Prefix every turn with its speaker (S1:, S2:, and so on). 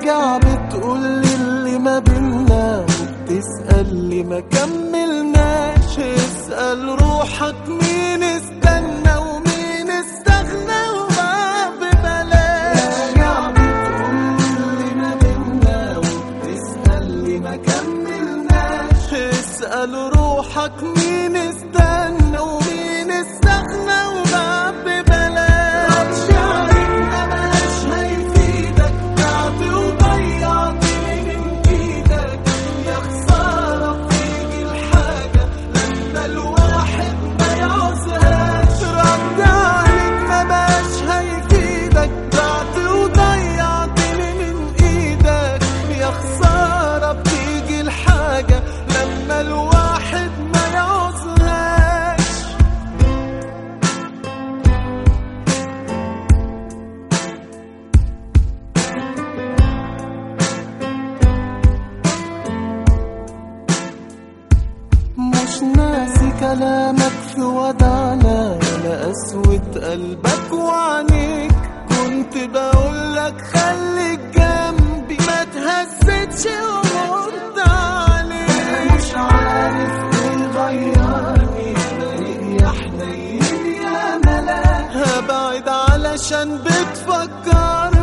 S1: راجع بتقولي اللي ما بينا وبتسأل لي ما كملناش. اسأل روحك مين استنى ومين استغنى وما ببلاش. راجع بتقولي اللي ما بينا وبتسأل لي ما كملناش. اسأل روحك مين مش ناسي كلامك في وضعنا ولا أسود قلبك وعينيك. كنت بقولك خليك جنبي ما تهزتش ومرت عليك. مش عارف إيه غيرني إيه يا حنين يا ملاك. هبعد علشان بتفكرني.